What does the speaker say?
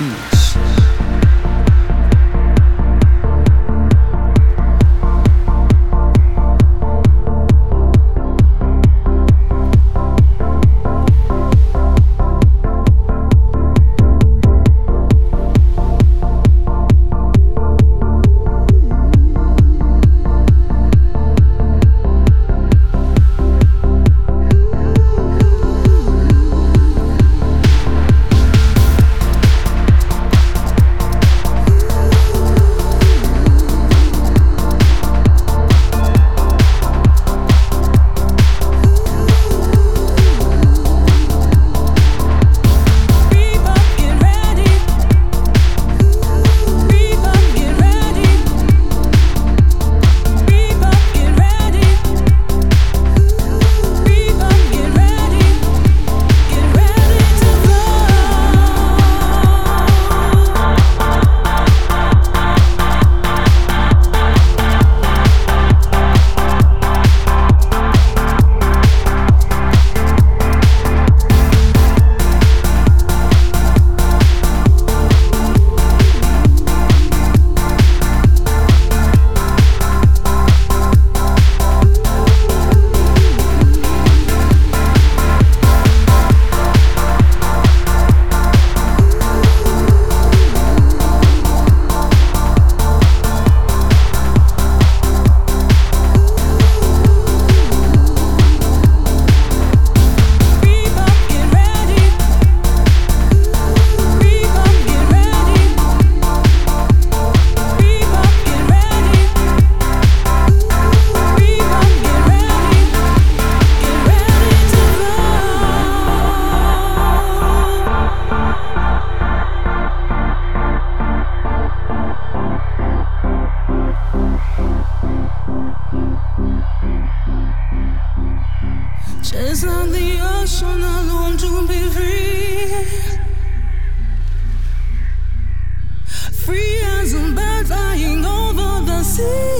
get Free